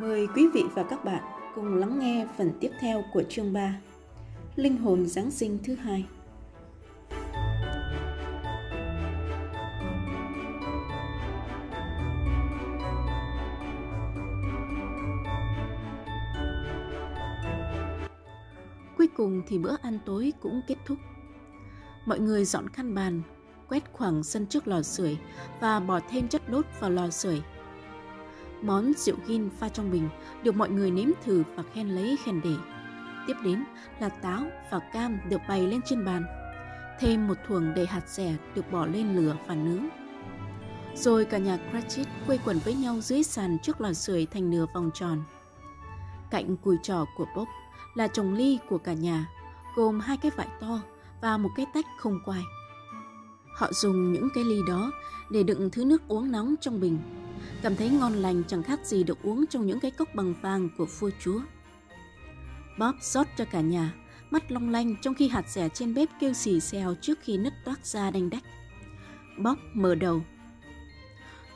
Mời quý vị và các bạn cùng lắng nghe phần tiếp theo của chương 3 Linh hồn Giáng sinh thứ hai Cuối cùng thì bữa ăn tối cũng kết thúc. Mọi người dọn khăn bàn, quét khoảng sân trước lò sưởi và bỏ thêm chất đốt vào lò sưởi Món rượu gin pha trong bình được mọi người nếm thử và khen lấy khen để. Tiếp đến là táo và cam được bày lên trên bàn. Thêm một thuồng đầy hạt rẻ được bỏ lên lửa và nướng. Rồi cả nhà Cratchit quây quần với nhau dưới sàn trước lò sưởi thành nửa vòng tròn. Cạnh cùi trò của Bob là chồng ly của cả nhà, gồm hai cái vải to và một cái tách không quai. Họ dùng những cái ly đó để đựng thứ nước uống nóng trong bình cảm thấy ngon lành chẳng khác gì được uống trong những cái cốc bằng vàng của vua chúa. Bob rót cho cả nhà, mắt long lanh trong khi hạt rẻ trên bếp kêu xì xèo trước khi nứt toát ra đanh đách. Bob mở đầu.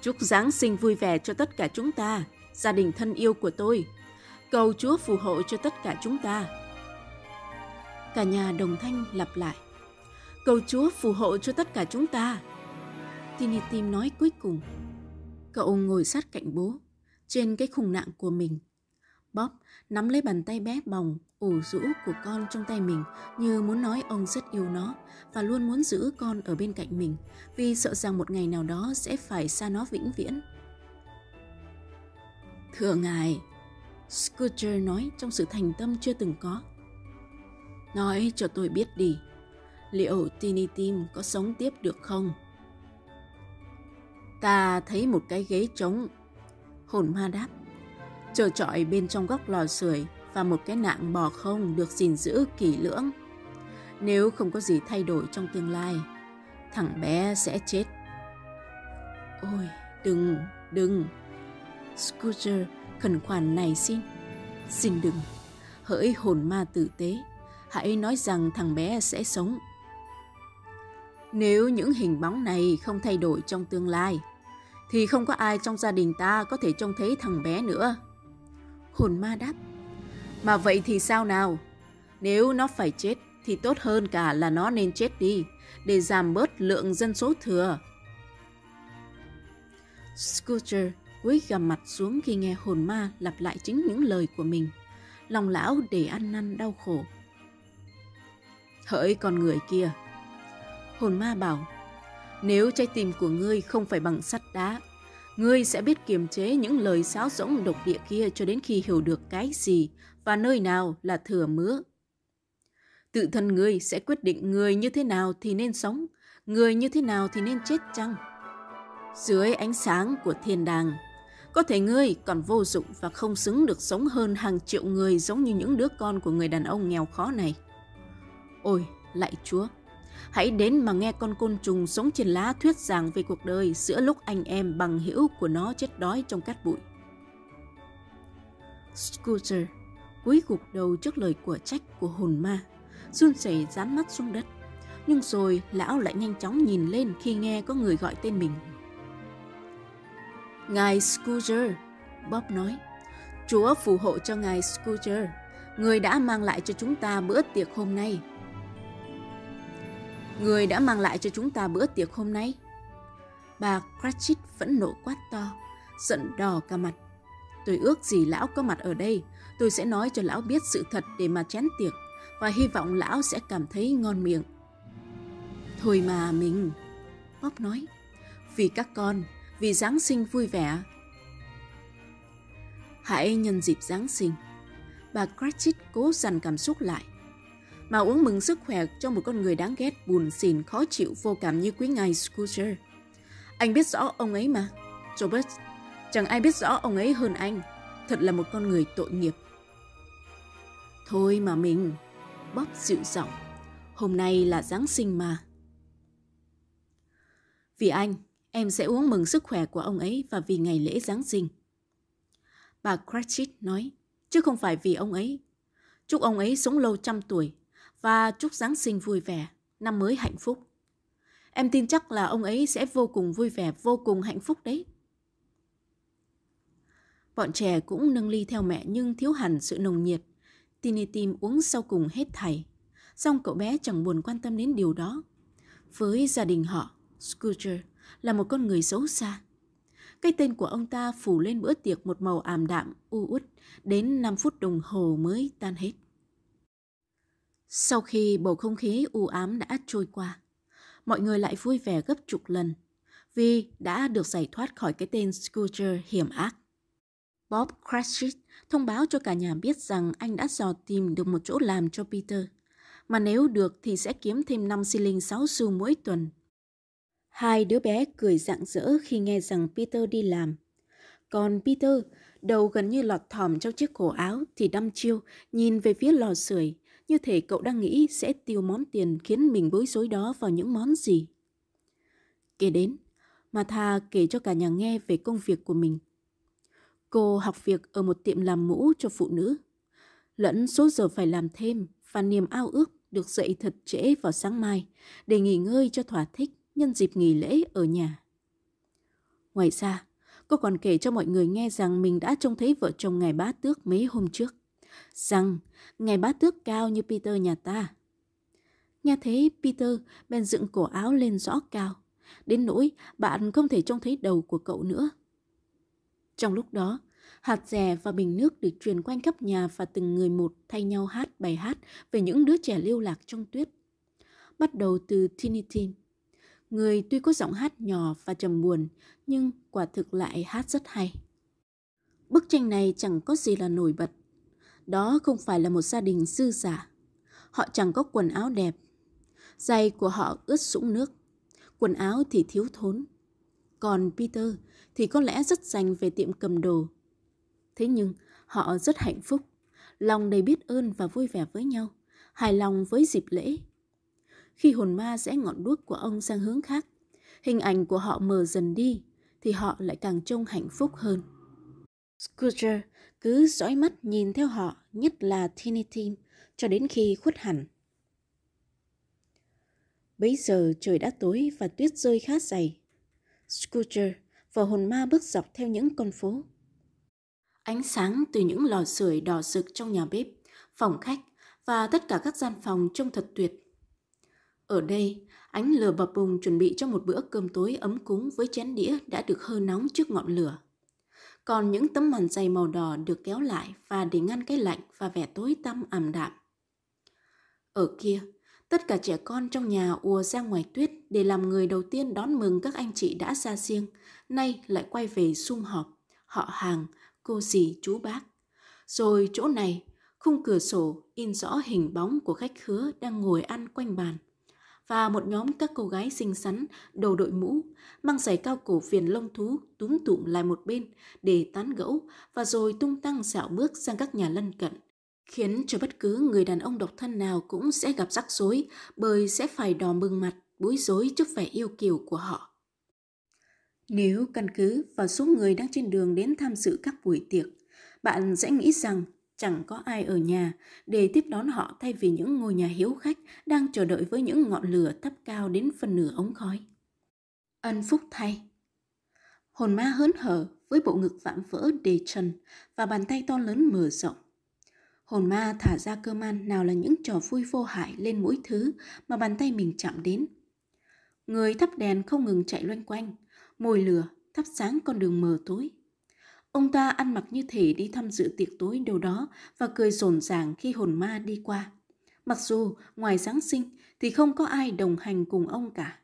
Chúc Giáng sinh vui vẻ cho tất cả chúng ta, gia đình thân yêu của tôi. Cầu Chúa phù hộ cho tất cả chúng ta. Cả nhà đồng thanh lặp lại. Cầu Chúa phù hộ cho tất cả chúng ta. Tiny Tim nói cuối cùng. Cậu ngồi sát cạnh bố, trên cái khung nạng của mình. Bob nắm lấy bàn tay bé bỏng, ủ rũ của con trong tay mình như muốn nói ông rất yêu nó và luôn muốn giữ con ở bên cạnh mình vì sợ rằng một ngày nào đó sẽ phải xa nó vĩnh viễn. Thưa ngài, Scooter nói trong sự thành tâm chưa từng có. Nói cho tôi biết đi, liệu Tiny Tim có sống tiếp được không? Ta thấy một cái ghế trống. Hồn ma đáp. Chờ trọi bên trong góc lò sưởi và một cái nạng bò không được gìn giữ kỹ lưỡng. Nếu không có gì thay đổi trong tương lai, thằng bé sẽ chết. Ôi, đừng, đừng. Scooter khẩn khoản này xin. Xin đừng. Hỡi hồn ma tử tế, hãy nói rằng thằng bé sẽ sống. Nếu những hình bóng này không thay đổi trong tương lai, thì không có ai trong gia đình ta có thể trông thấy thằng bé nữa. Hồn ma đáp, mà vậy thì sao nào? Nếu nó phải chết thì tốt hơn cả là nó nên chết đi, để giảm bớt lượng dân số thừa. Scooter cúi gằm mặt xuống khi nghe hồn ma lặp lại chính những lời của mình. Lòng lão để ăn năn đau khổ. Hỡi con người kia! Hồn ma bảo, nếu trái tim của ngươi không phải bằng sắt đá, ngươi sẽ biết kiềm chế những lời sáo rỗng độc địa kia cho đến khi hiểu được cái gì và nơi nào là thừa mứa. Tự thân ngươi sẽ quyết định người như thế nào thì nên sống, người như thế nào thì nên chết chăng? Dưới ánh sáng của thiên đàng, có thể ngươi còn vô dụng và không xứng được sống hơn hàng triệu người giống như những đứa con của người đàn ông nghèo khó này. Ôi, lạy Chúa! Hãy đến mà nghe con côn trùng sống trên lá thuyết giảng về cuộc đời giữa lúc anh em bằng hữu của nó chết đói trong cát bụi. Scooter cúi gục đầu trước lời của trách của hồn ma, run rẩy dán mắt xuống đất. Nhưng rồi lão lại nhanh chóng nhìn lên khi nghe có người gọi tên mình. Ngài Scooter, Bob nói, Chúa phù hộ cho ngài Scooter, người đã mang lại cho chúng ta bữa tiệc hôm nay Người đã mang lại cho chúng ta bữa tiệc hôm nay. Bà Cratchit vẫn nộ quát to, giận đỏ cả mặt. Tôi ước gì lão có mặt ở đây, tôi sẽ nói cho lão biết sự thật để mà chén tiệc và hy vọng lão sẽ cảm thấy ngon miệng. Thôi mà mình, Bob nói, vì các con, vì Giáng sinh vui vẻ. Hãy nhân dịp Giáng sinh, bà Cratchit cố dằn cảm xúc lại mà uống mừng sức khỏe cho một con người đáng ghét, buồn xỉn, khó chịu, vô cảm như quý ngài Scooter. Anh biết rõ ông ấy mà. Robert, chẳng ai biết rõ ông ấy hơn anh. Thật là một con người tội nghiệp. Thôi mà mình, Bob dịu giọng. Hôm nay là Giáng sinh mà. Vì anh, em sẽ uống mừng sức khỏe của ông ấy và vì ngày lễ Giáng sinh. Bà Cratchit nói, chứ không phải vì ông ấy. Chúc ông ấy sống lâu trăm tuổi và chúc Giáng sinh vui vẻ, năm mới hạnh phúc. Em tin chắc là ông ấy sẽ vô cùng vui vẻ, vô cùng hạnh phúc đấy. Bọn trẻ cũng nâng ly theo mẹ nhưng thiếu hẳn sự nồng nhiệt. Tini Tim uống sau cùng hết thảy. Xong cậu bé chẳng buồn quan tâm đến điều đó. Với gia đình họ, Scooter là một con người xấu xa. Cái tên của ông ta phủ lên bữa tiệc một màu ảm đạm, u uất, đến 5 phút đồng hồ mới tan hết. Sau khi bầu không khí u ám đã trôi qua, mọi người lại vui vẻ gấp chục lần vì đã được giải thoát khỏi cái tên Scooter hiểm ác. Bob Cratchit thông báo cho cả nhà biết rằng anh đã dò tìm được một chỗ làm cho Peter, mà nếu được thì sẽ kiếm thêm 5 xi linh 6 xu mỗi tuần. Hai đứa bé cười rạng rỡ khi nghe rằng Peter đi làm. Còn Peter, đầu gần như lọt thỏm trong chiếc cổ áo thì đăm chiêu, nhìn về phía lò sưởi, như thể cậu đang nghĩ sẽ tiêu món tiền khiến mình bối rối đó vào những món gì. Kể đến, mà Tha kể cho cả nhà nghe về công việc của mình. Cô học việc ở một tiệm làm mũ cho phụ nữ. Lẫn số giờ phải làm thêm và niềm ao ước được dậy thật trễ vào sáng mai để nghỉ ngơi cho thỏa thích nhân dịp nghỉ lễ ở nhà. Ngoài ra, cô còn kể cho mọi người nghe rằng mình đã trông thấy vợ chồng ngài bá tước mấy hôm trước. Rằng ngài bá tước cao như Peter nhà ta. Nghe thế Peter bèn dựng cổ áo lên rõ cao. Đến nỗi bạn không thể trông thấy đầu của cậu nữa. Trong lúc đó, hạt rẻ và bình nước được truyền quanh khắp nhà và từng người một thay nhau hát bài hát về những đứa trẻ lưu lạc trong tuyết. Bắt đầu từ Tiny Tim, người tuy có giọng hát nhỏ và trầm buồn nhưng quả thực lại hát rất hay. Bức tranh này chẳng có gì là nổi bật. Đó không phải là một gia đình dư giả. Họ chẳng có quần áo đẹp. Giày của họ ướt sũng nước. Quần áo thì thiếu thốn. Còn Peter thì có lẽ rất dành về tiệm cầm đồ. Thế nhưng họ rất hạnh phúc, lòng đầy biết ơn và vui vẻ với nhau, hài lòng với dịp lễ. Khi hồn ma rẽ ngọn đuốc của ông sang hướng khác, hình ảnh của họ mờ dần đi, thì họ lại càng trông hạnh phúc hơn. Scrooge cứ dõi mắt nhìn theo họ, nhất là Tiny Tim, cho đến khi khuất hẳn. Bấy giờ trời đã tối và tuyết rơi khá dày. Scooter và hồn ma bước dọc theo những con phố. Ánh sáng từ những lò sưởi đỏ rực trong nhà bếp, phòng khách và tất cả các gian phòng trông thật tuyệt. Ở đây, ánh lửa bập bùng chuẩn bị cho một bữa cơm tối ấm cúng với chén đĩa đã được hơ nóng trước ngọn lửa. Còn những tấm màn dày màu đỏ được kéo lại và để ngăn cái lạnh và vẻ tối tăm ảm đạm. Ở kia, Tất cả trẻ con trong nhà ùa ra ngoài tuyết để làm người đầu tiên đón mừng các anh chị đã ra riêng, nay lại quay về sum họp, họ hàng, cô dì, chú bác. Rồi chỗ này, khung cửa sổ in rõ hình bóng của khách khứa đang ngồi ăn quanh bàn. Và một nhóm các cô gái xinh xắn, đầu đội mũ, mang giày cao cổ viền lông thú túm tụm lại một bên để tán gẫu và rồi tung tăng dạo bước sang các nhà lân cận khiến cho bất cứ người đàn ông độc thân nào cũng sẽ gặp rắc rối bởi sẽ phải đỏ bừng mặt, bối rối trước vẻ yêu kiều của họ. Nếu căn cứ vào số người đang trên đường đến tham dự các buổi tiệc, bạn sẽ nghĩ rằng chẳng có ai ở nhà để tiếp đón họ thay vì những ngôi nhà hiếu khách đang chờ đợi với những ngọn lửa thấp cao đến phần nửa ống khói. Ân phúc thay. Hồn ma hớn hở với bộ ngực vạm vỡ đề trần và bàn tay to lớn mở rộng. Hồn ma thả ra cơ man nào là những trò vui vô hại lên mỗi thứ mà bàn tay mình chạm đến. Người thắp đèn không ngừng chạy loanh quanh, mồi lửa, thắp sáng con đường mờ tối. Ông ta ăn mặc như thể đi tham dự tiệc tối đâu đó và cười rồn ràng khi hồn ma đi qua. Mặc dù ngoài Giáng sinh thì không có ai đồng hành cùng ông cả.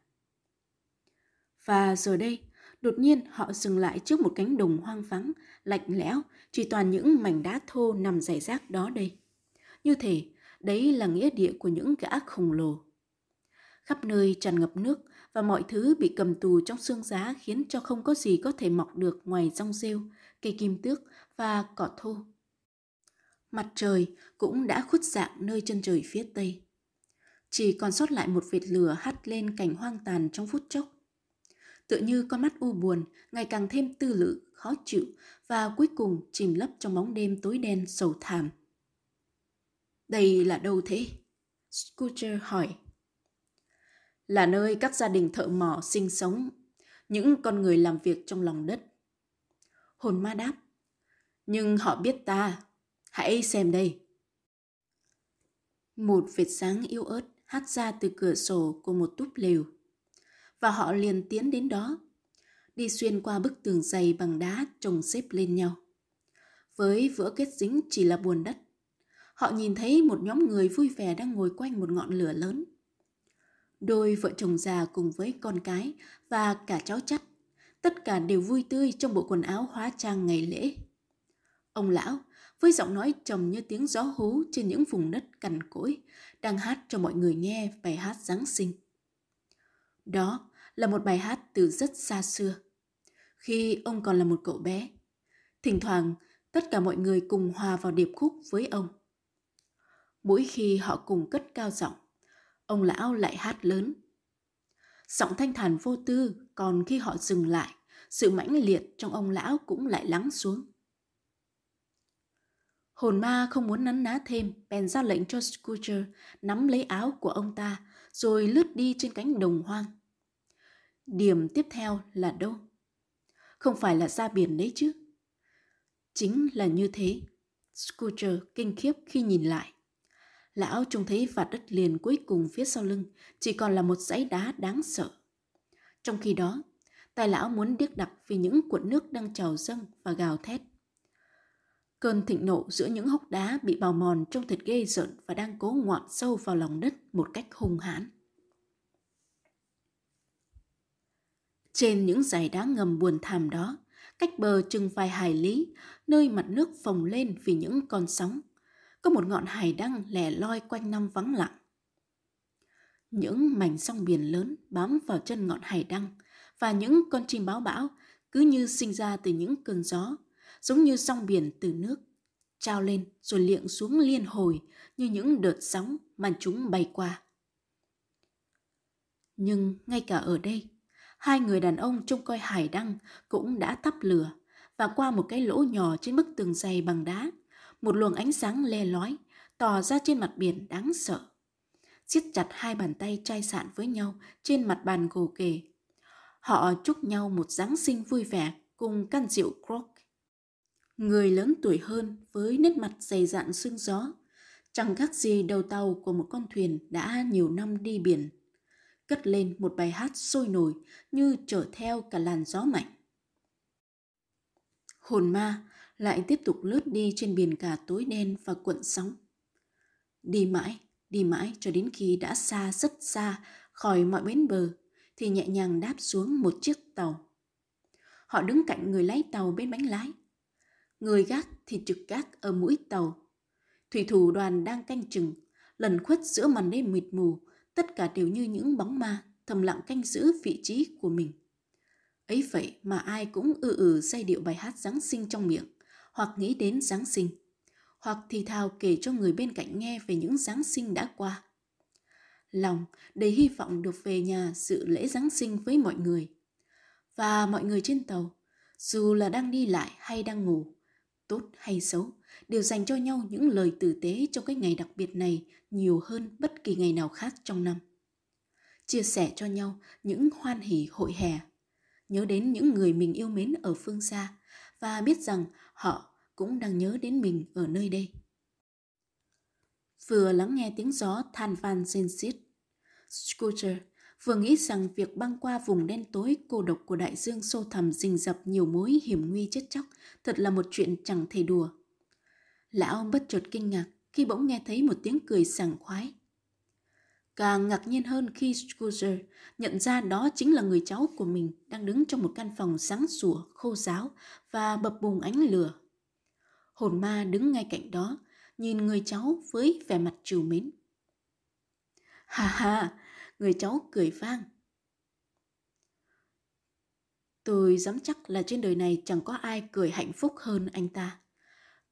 Và giờ đây, đột nhiên họ dừng lại trước một cánh đồng hoang vắng, lạnh lẽo chỉ toàn những mảnh đá thô nằm rải rác đó đây. Như thể đấy là nghĩa địa của những gã khổng lồ. Khắp nơi tràn ngập nước và mọi thứ bị cầm tù trong xương giá khiến cho không có gì có thể mọc được ngoài rong rêu, cây kim tước và cỏ thô. Mặt trời cũng đã khuất dạng nơi chân trời phía tây. Chỉ còn sót lại một vệt lửa hắt lên cảnh hoang tàn trong phút chốc. Tựa như con mắt u buồn, ngày càng thêm tư lự khó chịu và cuối cùng chìm lấp trong bóng đêm tối đen sầu thảm. Đây là đâu thế? Scooter hỏi. Là nơi các gia đình thợ mỏ sinh sống, những con người làm việc trong lòng đất. Hồn ma đáp. Nhưng họ biết ta. Hãy xem đây. Một vệt sáng yếu ớt hắt ra từ cửa sổ của một túp lều. Và họ liền tiến đến đó, đi xuyên qua bức tường dày bằng đá chồng xếp lên nhau. Với vữa kết dính chỉ là buồn đất. Họ nhìn thấy một nhóm người vui vẻ đang ngồi quanh một ngọn lửa lớn. Đôi vợ chồng già cùng với con cái và cả cháu chắt, tất cả đều vui tươi trong bộ quần áo hóa trang ngày lễ. Ông lão với giọng nói trầm như tiếng gió hú trên những vùng đất cằn cỗi, đang hát cho mọi người nghe bài hát Giáng sinh. Đó là một bài hát từ rất xa xưa, khi ông còn là một cậu bé. Thỉnh thoảng, tất cả mọi người cùng hòa vào điệp khúc với ông. Mỗi khi họ cùng cất cao giọng, ông lão lại hát lớn. Giọng thanh thản vô tư, còn khi họ dừng lại, sự mãnh liệt trong ông lão cũng lại lắng xuống. Hồn ma không muốn nắn ná thêm, bèn ra lệnh cho Scooter nắm lấy áo của ông ta, rồi lướt đi trên cánh đồng hoang. Điểm tiếp theo là đâu? Không phải là ra biển đấy chứ. Chính là như thế. Scooter kinh khiếp khi nhìn lại. Lão trông thấy vạt đất liền cuối cùng phía sau lưng chỉ còn là một dãy đá đáng sợ. Trong khi đó, tài lão muốn điếc đặc vì những cuộn nước đang trào dâng và gào thét. Cơn thịnh nộ giữa những hốc đá bị bào mòn trông thật ghê rợn và đang cố ngoạm sâu vào lòng đất một cách hung hãn. Trên những dải đá ngầm buồn thảm đó, cách bờ chừng vài hải lý, nơi mặt nước phồng lên vì những con sóng, có một ngọn hải đăng lẻ loi quanh năm vắng lặng. Những mảnh sông biển lớn bám vào chân ngọn hải đăng và những con chim báo bão cứ như sinh ra từ những cơn gió giống như song biển từ nước, trao lên rồi liệng xuống liên hồi như những đợt sóng mà chúng bay qua. Nhưng ngay cả ở đây, hai người đàn ông trông coi hải đăng cũng đã thắp lửa và qua một cái lỗ nhỏ trên bức tường dày bằng đá, một luồng ánh sáng le lói tỏ ra trên mặt biển đáng sợ. siết chặt hai bàn tay chai sạn với nhau trên mặt bàn gồ kề. Họ chúc nhau một Giáng sinh vui vẻ cùng căn rượu Croc người lớn tuổi hơn với nét mặt dày dạn sương gió, chẳng khác gì đầu tàu của một con thuyền đã nhiều năm đi biển, cất lên một bài hát sôi nổi như trở theo cả làn gió mạnh. Hồn ma lại tiếp tục lướt đi trên biển cả tối đen và cuộn sóng. Đi mãi, đi mãi cho đến khi đã xa rất xa khỏi mọi bến bờ thì nhẹ nhàng đáp xuống một chiếc tàu. Họ đứng cạnh người lái tàu bên bánh lái, người gác thì trực gác ở mũi tàu. Thủy thủ đoàn đang canh chừng, lần khuất giữa màn đêm mịt mù, tất cả đều như những bóng ma thầm lặng canh giữ vị trí của mình. Ấy vậy mà ai cũng ư ử say điệu bài hát Giáng sinh trong miệng, hoặc nghĩ đến Giáng sinh, hoặc thì thào kể cho người bên cạnh nghe về những Giáng sinh đã qua. Lòng đầy hy vọng được về nhà dự lễ Giáng sinh với mọi người. Và mọi người trên tàu, dù là đang đi lại hay đang ngủ, tốt hay xấu, đều dành cho nhau những lời tử tế trong cái ngày đặc biệt này nhiều hơn bất kỳ ngày nào khác trong năm. Chia sẻ cho nhau những hoan hỷ hội hè, nhớ đến những người mình yêu mến ở phương xa và biết rằng họ cũng đang nhớ đến mình ở nơi đây. Vừa lắng nghe tiếng gió than van rên xiết, Scooter vừa nghĩ rằng việc băng qua vùng đen tối cô độc của đại dương sâu thẳm rình rập nhiều mối hiểm nguy chết chóc thật là một chuyện chẳng thể đùa. Lão bất chợt kinh ngạc khi bỗng nghe thấy một tiếng cười sảng khoái. Càng ngạc nhiên hơn khi Scooter nhận ra đó chính là người cháu của mình đang đứng trong một căn phòng sáng sủa, khô ráo và bập bùng ánh lửa. Hồn ma đứng ngay cạnh đó, nhìn người cháu với vẻ mặt trìu mến. Hà hà, người cháu cười vang. Tôi dám chắc là trên đời này chẳng có ai cười hạnh phúc hơn anh ta.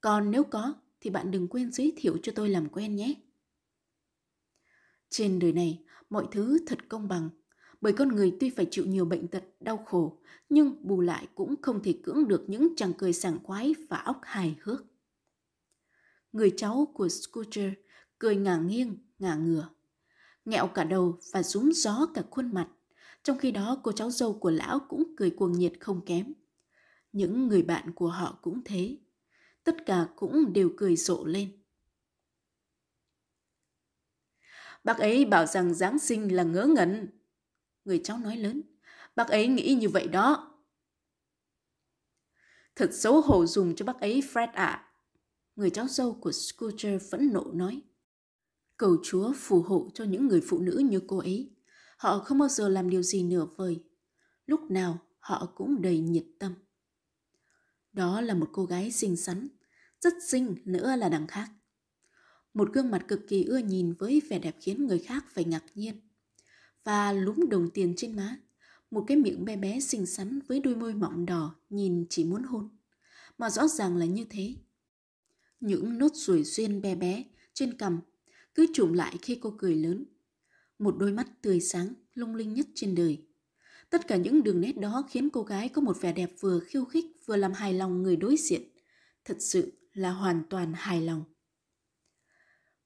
Còn nếu có, thì bạn đừng quên giới thiệu cho tôi làm quen nhé. Trên đời này, mọi thứ thật công bằng, bởi con người tuy phải chịu nhiều bệnh tật, đau khổ, nhưng bù lại cũng không thể cưỡng được những chàng cười sảng khoái và óc hài hước. Người cháu của Scooter cười ngả nghiêng, ngả ngửa nghẹo cả đầu và rúm gió cả khuôn mặt. Trong khi đó cô cháu dâu của lão cũng cười cuồng nhiệt không kém. Những người bạn của họ cũng thế. Tất cả cũng đều cười rộ lên. Bác ấy bảo rằng Giáng sinh là ngớ ngẩn. Người cháu nói lớn. Bác ấy nghĩ như vậy đó. Thật xấu hổ dùng cho bác ấy Fred ạ. À. Người cháu dâu của Scooter phẫn nộ nói. Cầu Chúa phù hộ cho những người phụ nữ như cô ấy. Họ không bao giờ làm điều gì nửa vời. Lúc nào họ cũng đầy nhiệt tâm. Đó là một cô gái xinh xắn, rất xinh nữa là đằng khác. Một gương mặt cực kỳ ưa nhìn với vẻ đẹp khiến người khác phải ngạc nhiên. Và lúm đồng tiền trên má, một cái miệng bé bé xinh xắn với đôi môi mọng đỏ nhìn chỉ muốn hôn. Mà rõ ràng là như thế. Những nốt ruồi duyên bé bé trên cằm cứ trụm lại khi cô cười lớn. Một đôi mắt tươi sáng, lung linh nhất trên đời. Tất cả những đường nét đó khiến cô gái có một vẻ đẹp vừa khiêu khích vừa làm hài lòng người đối diện. Thật sự là hoàn toàn hài lòng.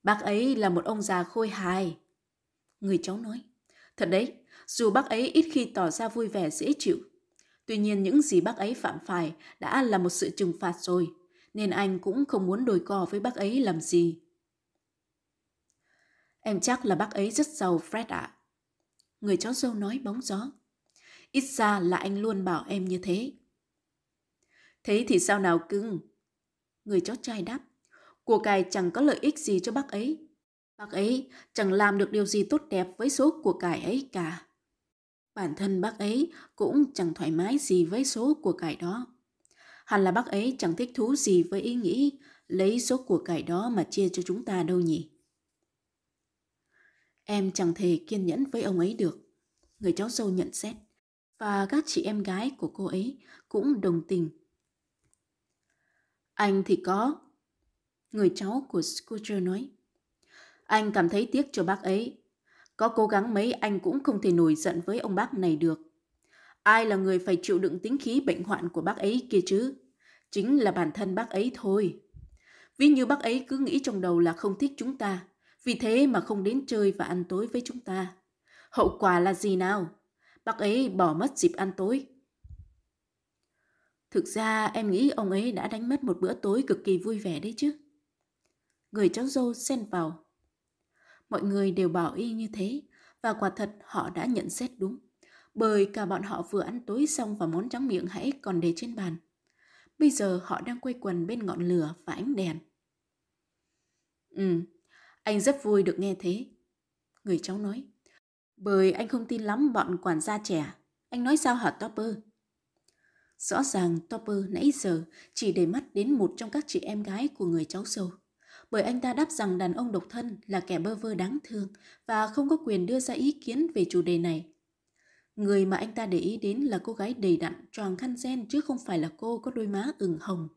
Bác ấy là một ông già khôi hài. Người cháu nói. Thật đấy, dù bác ấy ít khi tỏ ra vui vẻ dễ chịu. Tuy nhiên những gì bác ấy phạm phải đã là một sự trừng phạt rồi, nên anh cũng không muốn đổi cò với bác ấy làm gì. Em chắc là bác ấy rất giàu Fred ạ. À. Người cháu dâu nói bóng gió. Ít ra là anh luôn bảo em như thế. Thế thì sao nào cưng? Người cháu trai đáp. Của cải chẳng có lợi ích gì cho bác ấy. Bác ấy chẳng làm được điều gì tốt đẹp với số của cải ấy cả. Bản thân bác ấy cũng chẳng thoải mái gì với số của cải đó. Hẳn là bác ấy chẳng thích thú gì với ý nghĩ lấy số của cải đó mà chia cho chúng ta đâu nhỉ. Em chẳng thể kiên nhẫn với ông ấy được. Người cháu dâu nhận xét. Và các chị em gái của cô ấy cũng đồng tình. Anh thì có. Người cháu của Scooter nói. Anh cảm thấy tiếc cho bác ấy. Có cố gắng mấy anh cũng không thể nổi giận với ông bác này được. Ai là người phải chịu đựng tính khí bệnh hoạn của bác ấy kia chứ? Chính là bản thân bác ấy thôi. Ví như bác ấy cứ nghĩ trong đầu là không thích chúng ta, vì thế mà không đến chơi và ăn tối với chúng ta. Hậu quả là gì nào? Bác ấy bỏ mất dịp ăn tối. Thực ra em nghĩ ông ấy đã đánh mất một bữa tối cực kỳ vui vẻ đấy chứ. Người cháu dâu xen vào. Mọi người đều bảo y như thế, và quả thật họ đã nhận xét đúng. Bởi cả bọn họ vừa ăn tối xong và món trắng miệng hãy còn để trên bàn. Bây giờ họ đang quây quần bên ngọn lửa và ánh đèn. Ừ, anh rất vui được nghe thế. Người cháu nói. Bởi anh không tin lắm bọn quản gia trẻ. Anh nói sao hả Topper? Rõ ràng Topper nãy giờ chỉ để mắt đến một trong các chị em gái của người cháu sâu. Bởi anh ta đáp rằng đàn ông độc thân là kẻ bơ vơ đáng thương và không có quyền đưa ra ý kiến về chủ đề này. Người mà anh ta để ý đến là cô gái đầy đặn tròn khăn gen chứ không phải là cô có đôi má ửng hồng.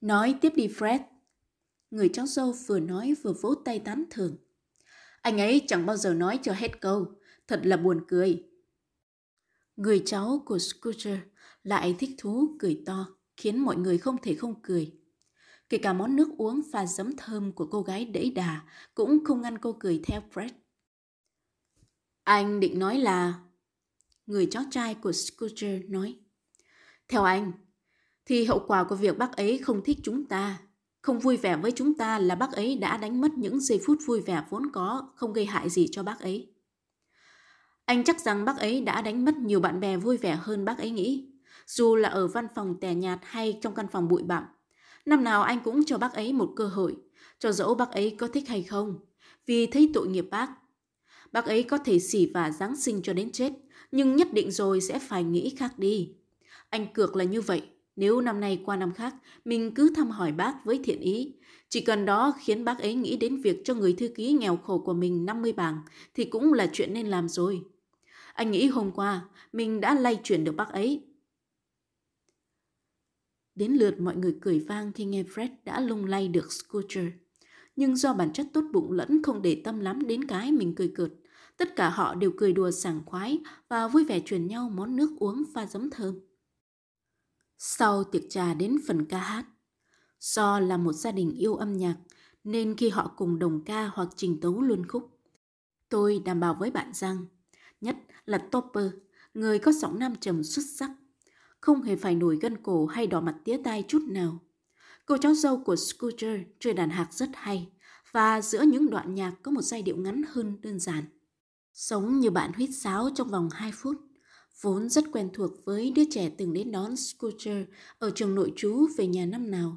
Nói tiếp đi Fred. Người cháu dâu vừa nói vừa vỗ tay tán thưởng. Anh ấy chẳng bao giờ nói cho hết câu, thật là buồn cười. Người cháu của Scooter lại thích thú cười to, khiến mọi người không thể không cười. Kể cả món nước uống pha giấm thơm của cô gái đẫy đà cũng không ngăn cô cười theo Fred. Anh định nói là... Người cháu trai của Scooter nói. Theo anh, thì hậu quả của việc bác ấy không thích chúng ta không vui vẻ với chúng ta là bác ấy đã đánh mất những giây phút vui vẻ vốn có, không gây hại gì cho bác ấy. Anh chắc rằng bác ấy đã đánh mất nhiều bạn bè vui vẻ hơn bác ấy nghĩ, dù là ở văn phòng tẻ nhạt hay trong căn phòng bụi bặm. Năm nào anh cũng cho bác ấy một cơ hội, cho dẫu bác ấy có thích hay không, vì thấy tội nghiệp bác. Bác ấy có thể xỉ và Giáng sinh cho đến chết, nhưng nhất định rồi sẽ phải nghĩ khác đi. Anh cược là như vậy, nếu năm nay qua năm khác, mình cứ thăm hỏi bác với thiện ý. Chỉ cần đó khiến bác ấy nghĩ đến việc cho người thư ký nghèo khổ của mình 50 bảng thì cũng là chuyện nên làm rồi. Anh nghĩ hôm qua mình đã lay chuyển được bác ấy. Đến lượt mọi người cười vang khi nghe Fred đã lung lay được Scooter. Nhưng do bản chất tốt bụng lẫn không để tâm lắm đến cái mình cười cợt, tất cả họ đều cười đùa sảng khoái và vui vẻ truyền nhau món nước uống pha giấm thơm. Sau tiệc trà đến phần ca hát. Do là một gia đình yêu âm nhạc, nên khi họ cùng đồng ca hoặc trình tấu luôn khúc, tôi đảm bảo với bạn rằng, nhất là Topper, người có giọng nam trầm xuất sắc, không hề phải nổi gân cổ hay đỏ mặt tía tai chút nào. Cô cháu dâu của Scooter chơi đàn hạc rất hay và giữa những đoạn nhạc có một giai điệu ngắn hơn đơn giản. Sống như bạn huýt sáo trong vòng 2 phút, vốn rất quen thuộc với đứa trẻ từng đến đón Scooter ở trường nội trú về nhà năm nào.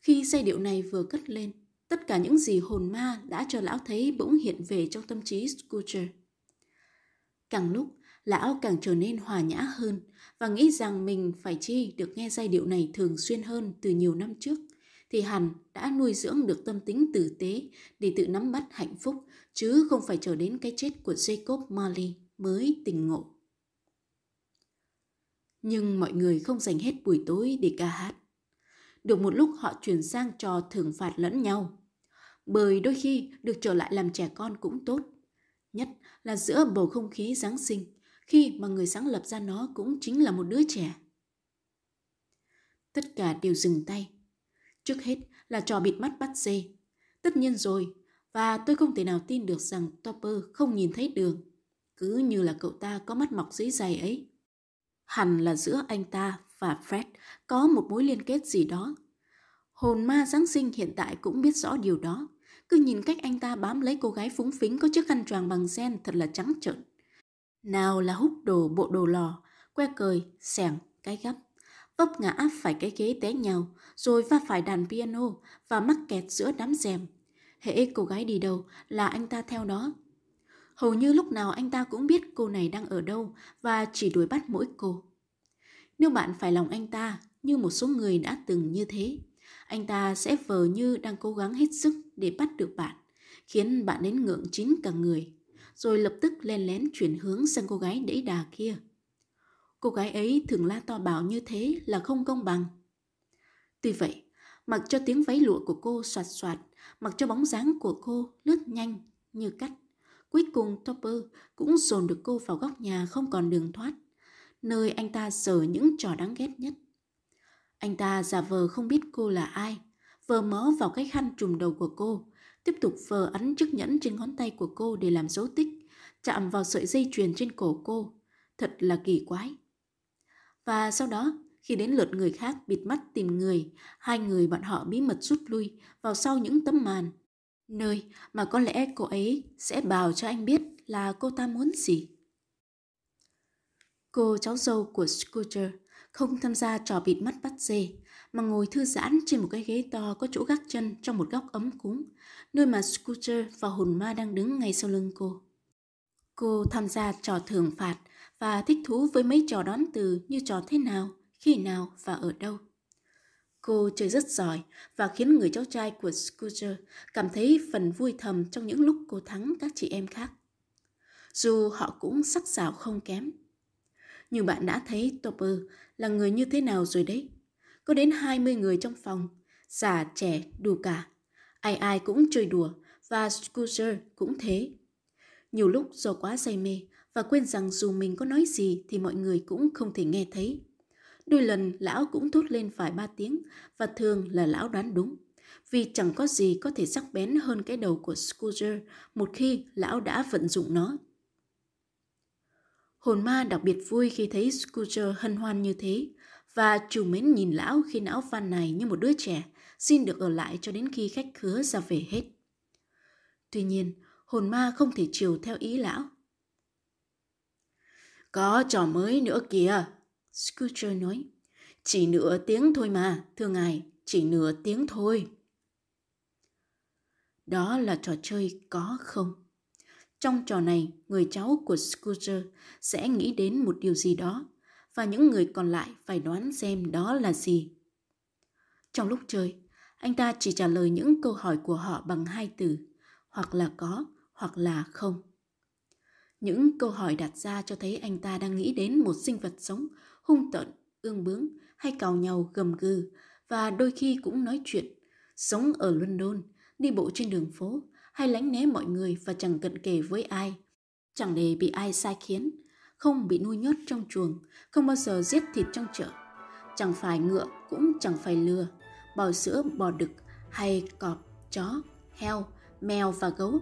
Khi giai điệu này vừa cất lên, tất cả những gì hồn ma đã cho lão thấy bỗng hiện về trong tâm trí Scooter. Càng lúc, lão càng trở nên hòa nhã hơn và nghĩ rằng mình phải chi được nghe giai điệu này thường xuyên hơn từ nhiều năm trước thì hẳn đã nuôi dưỡng được tâm tính tử tế để tự nắm bắt hạnh phúc chứ không phải chờ đến cái chết của Jacob Marley mới tỉnh ngộ. Nhưng mọi người không dành hết buổi tối để ca hát. Được một lúc họ chuyển sang trò thưởng phạt lẫn nhau. Bởi đôi khi được trở lại làm trẻ con cũng tốt. Nhất là giữa bầu không khí Giáng sinh, khi mà người sáng lập ra nó cũng chính là một đứa trẻ. Tất cả đều dừng tay. Trước hết là trò bịt mắt bắt dê. Tất nhiên rồi, và tôi không thể nào tin được rằng Topper không nhìn thấy đường. Cứ như là cậu ta có mắt mọc dưới giày ấy. Hẳn là giữa anh ta và Fred có một mối liên kết gì đó. Hồn ma Giáng sinh hiện tại cũng biết rõ điều đó. Cứ nhìn cách anh ta bám lấy cô gái phúng phính có chiếc khăn choàng bằng gen thật là trắng trợn. Nào là hút đồ bộ đồ lò, que cười, sẻng, cái gấp, vấp ngã phải cái ghế té nhau, rồi va phải đàn piano và mắc kẹt giữa đám rèm. Hễ cô gái đi đâu là anh ta theo đó. Hầu như lúc nào anh ta cũng biết cô này đang ở đâu và chỉ đuổi bắt mỗi cô. Nếu bạn phải lòng anh ta như một số người đã từng như thế, anh ta sẽ vờ như đang cố gắng hết sức để bắt được bạn, khiến bạn đến ngượng chín cả người, rồi lập tức len lén chuyển hướng sang cô gái đẫy đà kia. Cô gái ấy thường la to bảo như thế là không công bằng. Tuy vậy, mặc cho tiếng váy lụa của cô soạt soạt, mặc cho bóng dáng của cô lướt nhanh như cắt, cuối cùng Topper cũng dồn được cô vào góc nhà không còn đường thoát, nơi anh ta sở những trò đáng ghét nhất. Anh ta giả vờ không biết cô là ai, vờ mó vào cái khăn trùm đầu của cô, tiếp tục vờ ấn chiếc nhẫn trên ngón tay của cô để làm dấu tích, chạm vào sợi dây chuyền trên cổ cô. Thật là kỳ quái. Và sau đó, khi đến lượt người khác bịt mắt tìm người, hai người bọn họ bí mật rút lui vào sau những tấm màn. Nơi mà có lẽ cô ấy sẽ bảo cho anh biết là cô ta muốn gì. Cô cháu dâu của Scooter không tham gia trò bịt mắt bắt dê, mà ngồi thư giãn trên một cái ghế to có chỗ gác chân trong một góc ấm cúng, nơi mà Scooter và hồn ma đang đứng ngay sau lưng cô. Cô tham gia trò thưởng phạt và thích thú với mấy trò đón từ như trò thế nào, khi nào và ở đâu. Cô chơi rất giỏi và khiến người cháu trai của Scooter cảm thấy phần vui thầm trong những lúc cô thắng các chị em khác. Dù họ cũng sắc sảo không kém. Nhưng bạn đã thấy Topper là người như thế nào rồi đấy. Có đến 20 người trong phòng, già trẻ đủ cả. Ai ai cũng chơi đùa và Scooter cũng thế. Nhiều lúc do quá say mê và quên rằng dù mình có nói gì thì mọi người cũng không thể nghe thấy. Đôi lần lão cũng thốt lên vài ba tiếng và thường là lão đoán đúng. Vì chẳng có gì có thể sắc bén hơn cái đầu của Scooter một khi lão đã vận dụng nó. Hồn ma đặc biệt vui khi thấy Scooter hân hoan như thế và chủ mến nhìn lão khi lão van này như một đứa trẻ xin được ở lại cho đến khi khách khứa ra về hết. Tuy nhiên, hồn ma không thể chiều theo ý lão. Có trò mới nữa kìa, Scooter nói. Chỉ nửa tiếng thôi mà, thưa ngài, chỉ nửa tiếng thôi. Đó là trò chơi có không? Trong trò này, người cháu của Scooter sẽ nghĩ đến một điều gì đó và những người còn lại phải đoán xem đó là gì. Trong lúc chơi, anh ta chỉ trả lời những câu hỏi của họ bằng hai từ, hoặc là có, hoặc là không. Những câu hỏi đặt ra cho thấy anh ta đang nghĩ đến một sinh vật sống, hung tợn, ương bướng hay cào nhau gầm gừ và đôi khi cũng nói chuyện. Sống ở London, đi bộ trên đường phố hay lánh né mọi người và chẳng cận kề với ai. Chẳng để bị ai sai khiến, không bị nuôi nhốt trong chuồng, không bao giờ giết thịt trong chợ. Chẳng phải ngựa cũng chẳng phải lừa, bò sữa, bò đực hay cọp, chó, heo, mèo và gấu.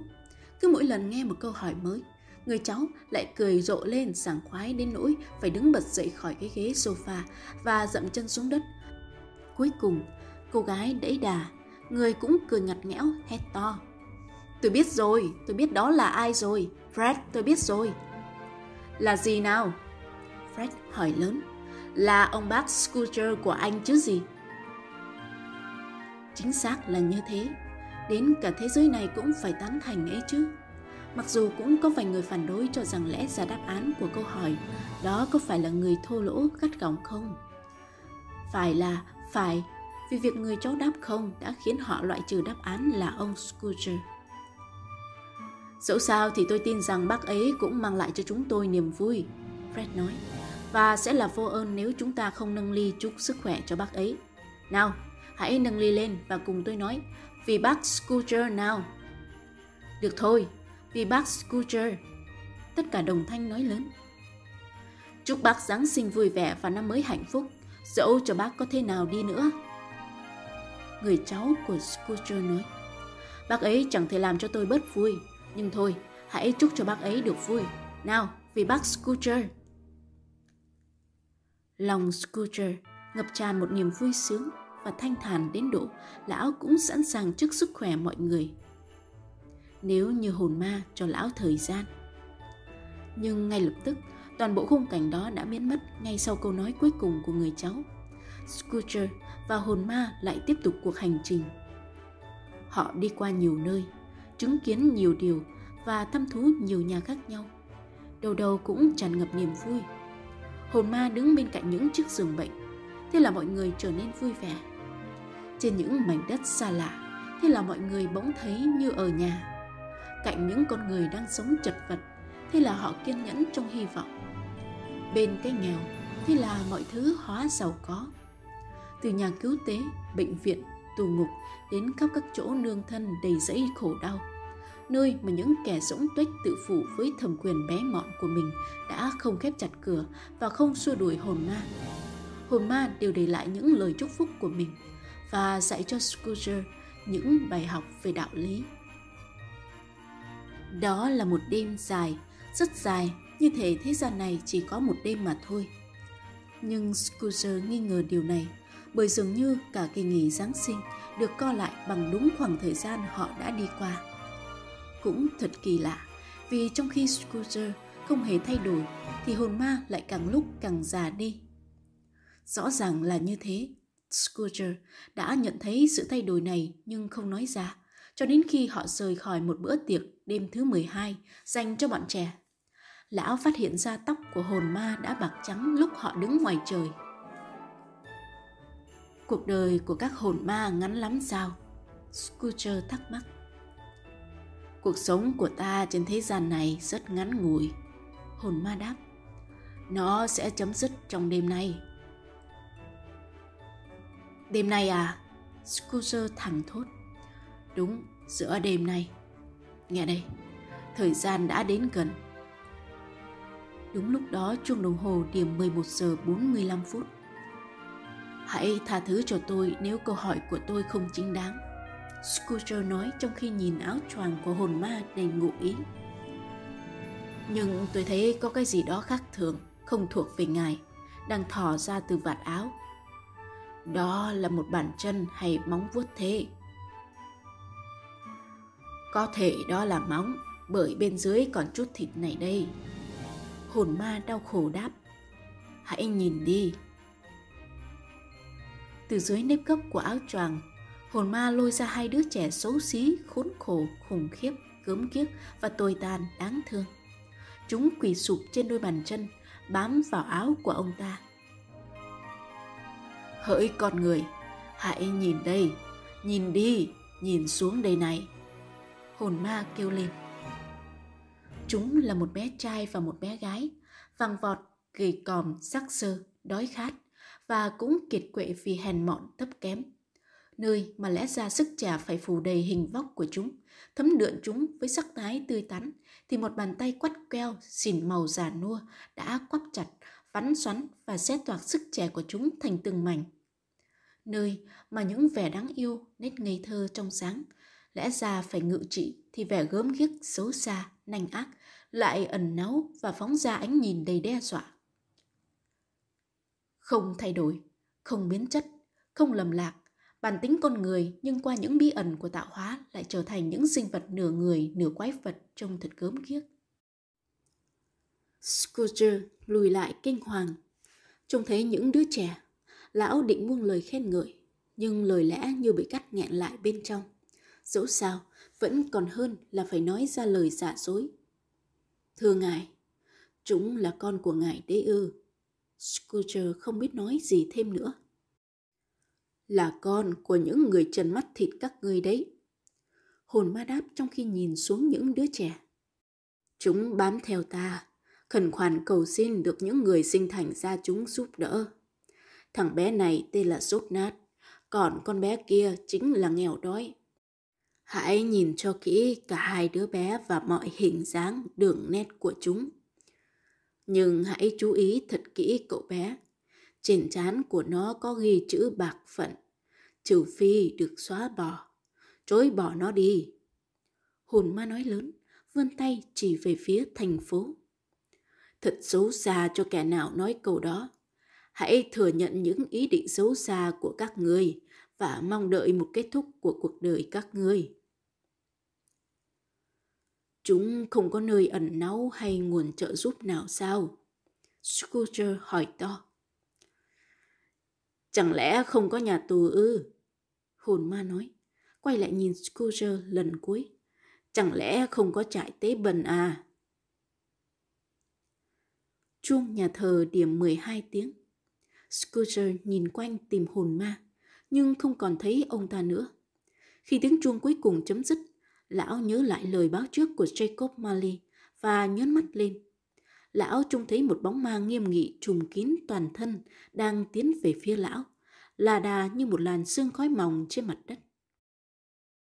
Cứ mỗi lần nghe một câu hỏi mới, người cháu lại cười rộ lên sảng khoái đến nỗi phải đứng bật dậy khỏi cái ghế sofa và dậm chân xuống đất. Cuối cùng, Cô gái đẩy đà, người cũng cười ngặt nghẽo, hét to. Tôi biết rồi, tôi biết đó là ai rồi. Fred, tôi biết rồi. Là gì nào? Fred hỏi lớn. Là ông bác Scooter của anh chứ gì? Chính xác là như thế. Đến cả thế giới này cũng phải tán thành ấy chứ. Mặc dù cũng có vài người phản đối cho rằng lẽ ra đáp án của câu hỏi đó có phải là người thô lỗ gắt gỏng không? Phải là phải, vì việc người cháu đáp không đã khiến họ loại trừ đáp án là ông Scooter. Dẫu sao thì tôi tin rằng bác ấy cũng mang lại cho chúng tôi niềm vui, Fred nói. Và sẽ là vô ơn nếu chúng ta không nâng ly chúc sức khỏe cho bác ấy. Nào, hãy nâng ly lên và cùng tôi nói vì bác Scooter nào. Được thôi, vì bác Scooter. Tất cả đồng thanh nói lớn. Chúc bác Giáng sinh vui vẻ và năm mới hạnh phúc, dẫu cho bác có thế nào đi nữa. Người cháu của Scooter nói. Bác ấy chẳng thể làm cho tôi bớt vui, nhưng thôi, hãy chúc cho bác ấy được vui. Nào, vì bác Scooter. Lòng Scooter ngập tràn một niềm vui sướng và thanh thản đến độ lão cũng sẵn sàng trước sức khỏe mọi người. Nếu như hồn ma cho lão thời gian. Nhưng ngay lập tức, toàn bộ khung cảnh đó đã biến mất ngay sau câu nói cuối cùng của người cháu. Scooter và hồn ma lại tiếp tục cuộc hành trình. Họ đi qua nhiều nơi, chứng kiến nhiều điều và thăm thú nhiều nhà khác nhau. Đầu đầu cũng tràn ngập niềm vui. Hồn ma đứng bên cạnh những chiếc giường bệnh, thế là mọi người trở nên vui vẻ. Trên những mảnh đất xa lạ, thế là mọi người bỗng thấy như ở nhà. Cạnh những con người đang sống chật vật, thế là họ kiên nhẫn trong hy vọng. Bên cái nghèo, thế là mọi thứ hóa giàu có. Từ nhà cứu tế, bệnh viện, tù ngục đến khắp các chỗ nương thân đầy rẫy khổ đau nơi mà những kẻ dũng tuếch tự phụ với thẩm quyền bé mọn của mình đã không khép chặt cửa và không xua đuổi hồn ma. Hồn ma đều để lại những lời chúc phúc của mình và dạy cho Scrooge những bài học về đạo lý. Đó là một đêm dài, rất dài, như thể thế gian này chỉ có một đêm mà thôi. Nhưng Scrooge nghi ngờ điều này, bởi dường như cả kỳ nghỉ Giáng sinh được co lại bằng đúng khoảng thời gian họ đã đi qua. Cũng thật kỳ lạ, vì trong khi Scooter không hề thay đổi thì hồn ma lại càng lúc càng già đi. Rõ ràng là như thế, Scooter đã nhận thấy sự thay đổi này nhưng không nói ra, cho đến khi họ rời khỏi một bữa tiệc đêm thứ 12 dành cho bọn trẻ. Lão phát hiện ra tóc của hồn ma đã bạc trắng lúc họ đứng ngoài trời. Cuộc đời của các hồn ma ngắn lắm sao? Scooter thắc mắc. Cuộc sống của ta trên thế gian này rất ngắn ngủi. Hồn ma đáp. Nó sẽ chấm dứt trong đêm nay. Đêm nay à? Scooter thẳng thốt. Đúng, giữa đêm nay. Nghe đây, thời gian đã đến gần. Đúng lúc đó chuông đồng hồ điểm 11 giờ 45 phút. Hãy tha thứ cho tôi nếu câu hỏi của tôi không chính đáng. Scooter nói trong khi nhìn áo choàng của hồn ma đầy ngụ ý. Nhưng tôi thấy có cái gì đó khác thường, không thuộc về ngài, đang thò ra từ vạt áo. Đó là một bàn chân hay móng vuốt thế? Có thể đó là móng, bởi bên dưới còn chút thịt này đây. Hồn ma đau khổ đáp. Hãy nhìn đi. Từ dưới nếp gấp của áo choàng hồn ma lôi ra hai đứa trẻ xấu xí, khốn khổ, khủng khiếp, gớm kiếc và tồi tàn, đáng thương. Chúng quỳ sụp trên đôi bàn chân, bám vào áo của ông ta. Hỡi con người, hãy nhìn đây, nhìn đi, nhìn xuống đây này. Hồn ma kêu lên. Chúng là một bé trai và một bé gái, vàng vọt, gầy còm, sắc sơ, đói khát và cũng kiệt quệ vì hèn mọn thấp kém nơi mà lẽ ra sức trẻ phải phủ đầy hình vóc của chúng, thấm đượn chúng với sắc thái tươi tắn, thì một bàn tay quắt queo, xỉn màu già nua đã quắp chặt, vắn xoắn và xé toạc sức trẻ của chúng thành từng mảnh. Nơi mà những vẻ đáng yêu, nét ngây thơ trong sáng, lẽ ra phải ngự trị thì vẻ gớm ghiếc, xấu xa, nanh ác, lại ẩn náu và phóng ra ánh nhìn đầy đe dọa. Không thay đổi, không biến chất, không lầm lạc, Bản tính con người nhưng qua những bí ẩn của tạo hóa lại trở thành những sinh vật nửa người, nửa quái vật trông thật gớm ghiếc. Scrooge lùi lại kinh hoàng, trông thấy những đứa trẻ. Lão định buông lời khen ngợi, nhưng lời lẽ như bị cắt nghẹn lại bên trong. Dẫu sao, vẫn còn hơn là phải nói ra lời giả dối. Thưa ngài, chúng là con của ngài đấy ư. Scooter không biết nói gì thêm nữa. Là con của những người trần mắt thịt các ngươi đấy. Hồn ma đáp trong khi nhìn xuống những đứa trẻ. Chúng bám theo ta, khẩn khoản cầu xin được những người sinh thành ra chúng giúp đỡ. Thằng bé này tên là Sốt Nát, còn con bé kia chính là nghèo đói. Hãy nhìn cho kỹ cả hai đứa bé và mọi hình dáng, đường nét của chúng. Nhưng hãy chú ý thật kỹ cậu bé. Trên trán của nó có ghi chữ bạc phận, trừ phi được xóa bỏ. Chối bỏ nó đi. Hồn ma nói lớn, vươn tay chỉ về phía thành phố. Thật xấu xa cho kẻ nào nói câu đó. Hãy thừa nhận những ý định xấu xa của các người và mong đợi một kết thúc của cuộc đời các ngươi. Chúng không có nơi ẩn náu hay nguồn trợ giúp nào sao? Scooter hỏi to. Chẳng lẽ không có nhà tù ư? Hồn ma nói, quay lại nhìn Scooter lần cuối. Chẳng lẽ không có trại tế bần à? Chuông nhà thờ điểm 12 tiếng. Scooter nhìn quanh tìm hồn ma, nhưng không còn thấy ông ta nữa. Khi tiếng chuông cuối cùng chấm dứt, lão nhớ lại lời báo trước của Jacob Marley và nhớn mắt lên. Lão trông thấy một bóng ma nghiêm nghị trùm kín toàn thân đang tiến về phía lão, là đà như một làn sương khói mỏng trên mặt đất.